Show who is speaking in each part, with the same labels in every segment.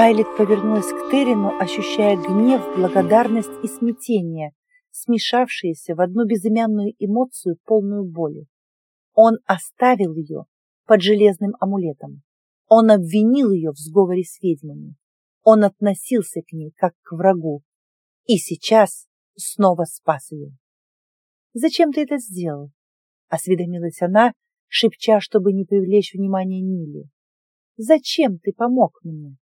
Speaker 1: Айлет повернулась к Терину, ощущая гнев, благодарность и смятение, смешавшиеся в одну безымянную эмоцию, полную боли. Он оставил ее под железным амулетом. Он обвинил ее в сговоре с ведьмами. Он относился к ней как к врагу. И сейчас снова спас ее. «Зачем ты это сделал?» — осведомилась она, шепча, чтобы не привлечь внимание Нили. «Зачем ты помог мне?»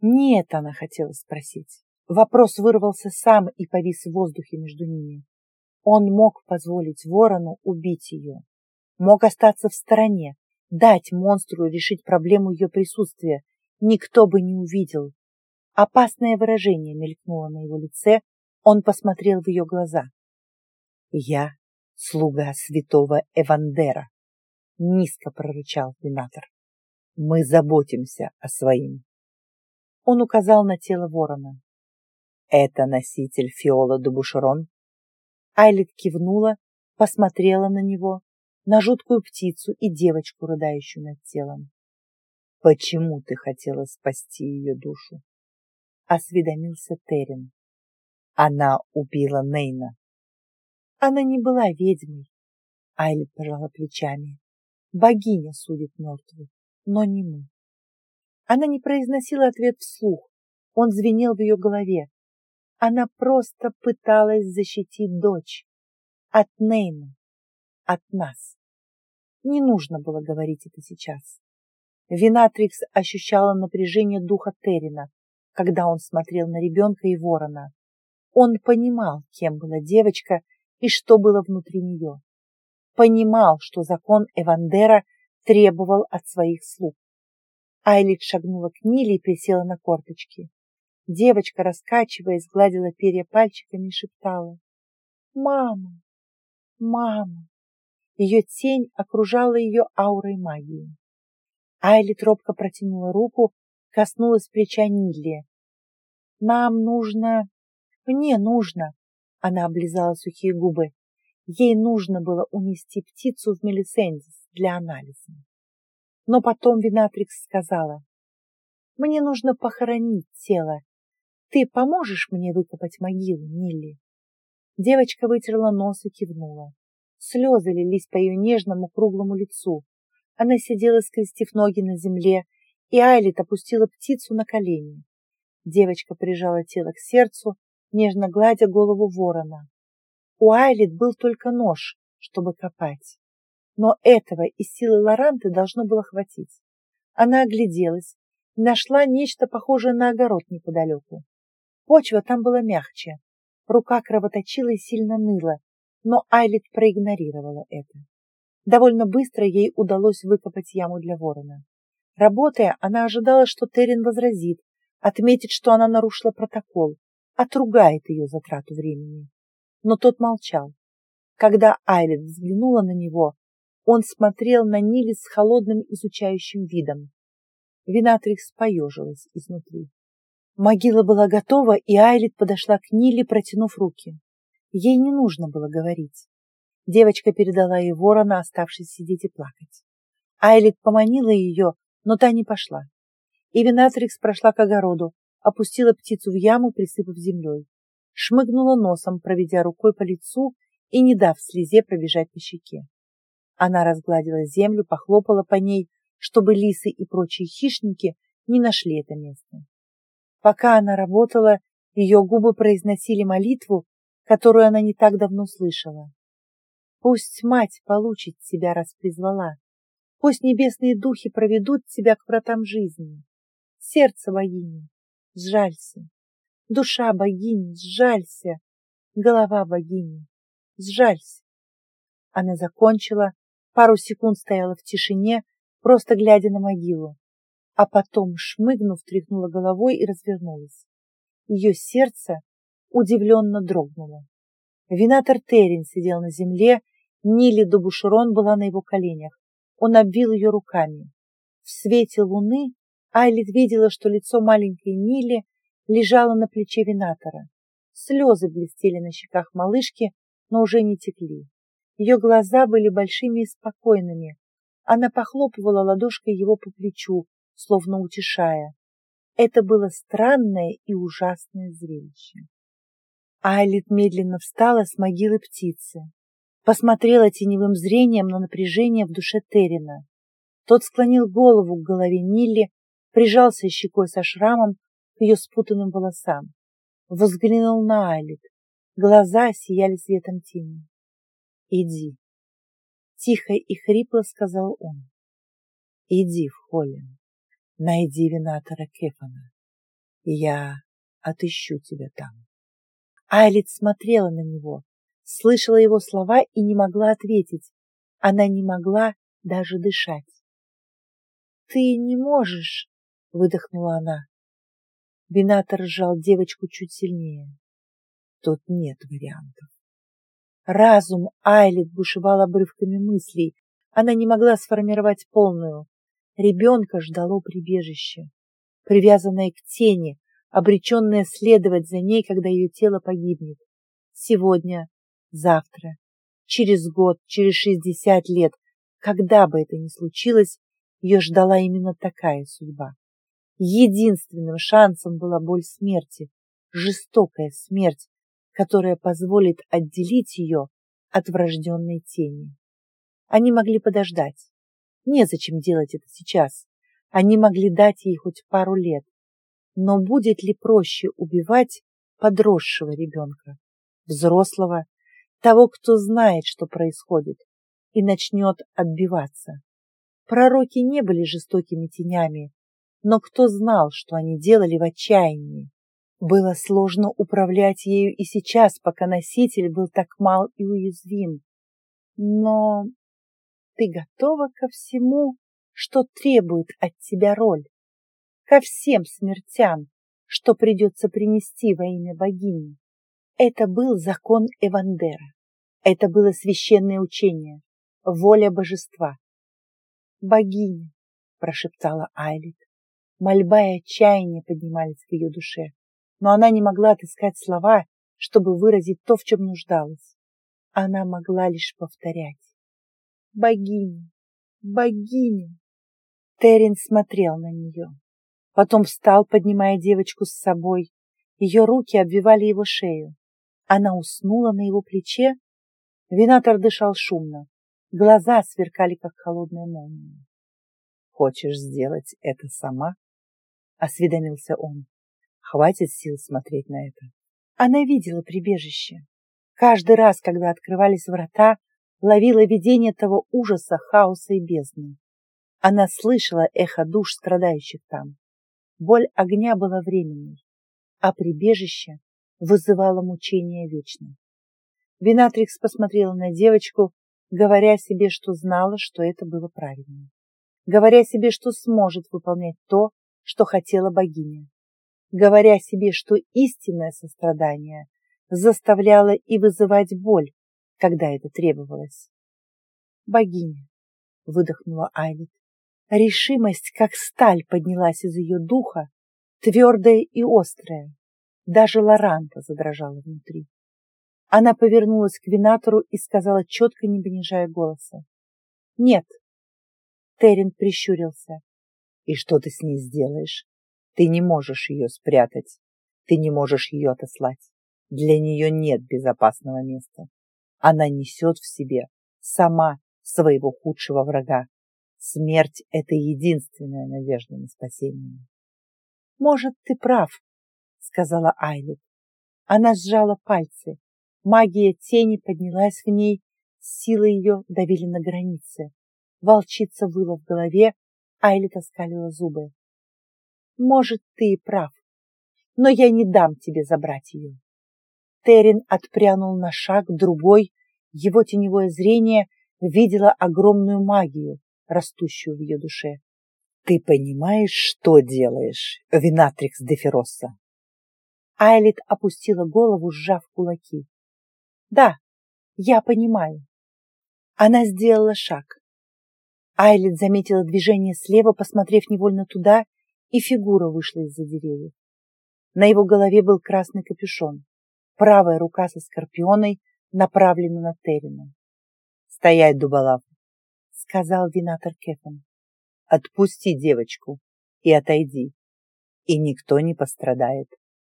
Speaker 1: «Нет», — она хотела спросить. Вопрос вырвался сам и повис в воздухе между ними. Он мог позволить ворону убить ее. Мог остаться в стороне, дать монстру решить проблему ее присутствия. Никто бы не увидел. Опасное выражение мелькнуло на его лице. Он посмотрел в ее глаза. «Я слуга святого Эвандера», — низко прорычал Винатор. «Мы заботимся о своим». Он указал на тело ворона. «Это носитель Фиола Дубушерон?» Айлет кивнула, посмотрела на него, на жуткую птицу и девочку, рыдающую над телом. «Почему ты хотела спасти ее душу?» — осведомился Терен. «Она убила Нейна». «Она не была ведьмой», — Айлет пожала плечами. «Богиня судит мертвых, но не мы». Она не произносила ответ вслух, он звенел в ее голове. Она просто пыталась защитить дочь от Нейна, от нас. Не нужно было говорить это сейчас. Винатрикс ощущала напряжение духа Террина, когда он смотрел на ребенка и ворона. Он понимал, кем была девочка и что было внутри нее. Понимал, что закон Эвандера требовал от своих слуг. Айлит шагнула к Ниле и присела на корточки. Девочка, раскачиваясь, гладила перья пальчиками и шептала. «Мама! Мама!» Ее тень окружала ее аурой магии. Айлит робко протянула руку, коснулась плеча Нилли. «Нам нужно...» «Мне нужно...» Она облизала сухие губы. Ей нужно было унести птицу в Мелисендис для анализа. Но потом Винатрикс сказала, «Мне нужно похоронить тело. Ты поможешь мне выкопать могилу, Нилли?» Девочка вытерла нос и кивнула. Слезы лились по ее нежному круглому лицу. Она сидела, скрестив ноги на земле, и Айлит опустила птицу на колени. Девочка прижала тело к сердцу, нежно гладя голову ворона. У Айлит был только нож, чтобы копать. Но этого из силы Лоранты должно было хватить. Она огляделась, нашла нечто похожее на огород неподалеку. Почва там была мягче, рука кровоточила и сильно ныла, но Айлит проигнорировала это. Довольно быстро ей удалось выкопать яму для ворона. Работая, она ожидала, что Террин возразит, отметит, что она нарушила протокол, отругает ее за трату времени. Но тот молчал. Когда Айлет взглянула на него, он смотрел на Нили с холодным изучающим видом. Винатрикс поежилась изнутри. Могила была готова, и Айлит подошла к Ниле, протянув руки. Ей не нужно было говорить. Девочка передала ей ворона, оставшись сидеть и плакать. Айлит поманила ее, но та не пошла. И Винатрикс прошла к огороду, опустила птицу в яму, присыпав землей. Шмыгнула носом, проведя рукой по лицу и не дав слезе пробежать по щеке. Она разгладила землю, похлопала по ней, чтобы лисы и прочие хищники не нашли это место. Пока она работала, ее губы произносили молитву, которую она не так давно слышала. Пусть мать получит тебя, раз призвала. Пусть небесные духи проведут тебя к вратам жизни. Сердце богини, сжалься. Душа богини, сжалься. Голова богини, сжалься. Она закончила, Пару секунд стояла в тишине, просто глядя на могилу, а потом, шмыгнув, тряхнула головой и развернулась. Ее сердце удивленно дрогнуло. Винатор Террин сидел на земле, Нили Дубушерон была на его коленях. Он обвил ее руками. В свете луны Айлит видела, что лицо маленькой Нили лежало на плече Винатора. Слезы блестели на щеках малышки, но уже не текли. Ее глаза были большими и спокойными. Она похлопывала ладошкой его по плечу, словно утешая. Это было странное и ужасное зрелище. Айлит медленно встала с могилы птицы, посмотрела теневым зрением на напряжение в душе Террина. Тот склонил голову к голове Нилли, прижался щекой со шрамом к ее спутанным волосам, взглянул на Айлит. Глаза сияли светом тени. «Иди», — тихо и хрипло сказал он. «Иди в Холлин, найди винатора Кефана, я отыщу тебя там». Айлит смотрела на него, слышала его слова и не могла ответить. Она не могла даже дышать. «Ты не можешь!» — выдохнула она. Бинатор сжал девочку чуть сильнее. Тут нет вариантов. Разум Айлит бушевал обрывками мыслей. Она не могла сформировать полную. Ребенка ждало прибежище, привязанное к тени, обреченная следовать за ней, когда ее тело погибнет. Сегодня, завтра, через год, через шестьдесят лет, когда бы это ни случилось, ее ждала именно такая судьба. Единственным шансом была боль смерти, жестокая смерть, которая позволит отделить ее от врожденной тени. Они могли подождать. Незачем делать это сейчас. Они могли дать ей хоть пару лет. Но будет ли проще убивать подросшего ребенка, взрослого, того, кто знает, что происходит, и начнет отбиваться? Пророки не были жестокими тенями, но кто знал, что они делали в отчаянии? Было сложно управлять ею и сейчас, пока носитель был так мал и уязвим. Но ты готова ко всему, что требует от тебя роль? ко всем смертям, что придется принести во имя богини. Это был закон Эвандера. Это было священное учение, воля божества. «Богиня!» — прошептала Айлит. Мольба и отчаяние поднимались в ее душе, но она не могла отыскать слова, чтобы выразить то, в чем нуждалась. Она могла лишь повторять. «Богиня! Богиня!» Терен смотрел на нее. Потом встал, поднимая девочку с собой. Ее руки обвивали его шею. Она уснула на его плече. Винатор дышал шумно. Глаза сверкали, как холодная молния. «Хочешь сделать это сама?» — осведомился он. «Хватит сил смотреть на это». Она видела прибежище. Каждый раз, когда открывались врата, ловила видение того ужаса, хаоса и бездны. Она слышала эхо душ страдающих там. Боль огня была временной, а прибежище вызывало мучение вечно. Винатрикс посмотрела на девочку, говоря себе, что знала, что это было правильно. Говоря себе, что сможет выполнять то, что хотела богиня. Говоря себе, что истинное сострадание заставляло и вызывать боль, когда это требовалось. «Богиня!» — выдохнула Айлит. Решимость, как сталь, поднялась из ее духа, твердая и острая. Даже Лоранта задрожала внутри. Она повернулась к винатору и сказала, четко не понижая голоса. «Нет». Терен прищурился. «И что ты с ней сделаешь? Ты не можешь ее спрятать. Ты не можешь ее отослать. Для нее нет безопасного места. Она несет в себе сама своего худшего врага. Смерть — это единственная надежда на спасение. «Может, ты прав», — сказала Айлет. Она сжала пальцы. Магия тени поднялась в ней, силы ее давили на границе. Волчица выла в голове, Айлет оскалила зубы. «Может, ты и прав, но я не дам тебе забрать ее». Терен отпрянул на шаг, другой, его теневое зрение видело огромную магию, растущую в ее душе. «Ты понимаешь, что делаешь, Винатрикс де Феросса?» Айлит опустила голову, сжав кулаки. «Да, я понимаю». Она сделала шаг. Айлит заметила движение слева, посмотрев невольно туда, и фигура вышла из-за деревьев. На его голове был красный капюшон. Правая рука со скорпионой направлена на Террина. «Стоять, дуболав!» сказал винатор Кефан. Отпусти девочку и отойди. и никто не пострадает.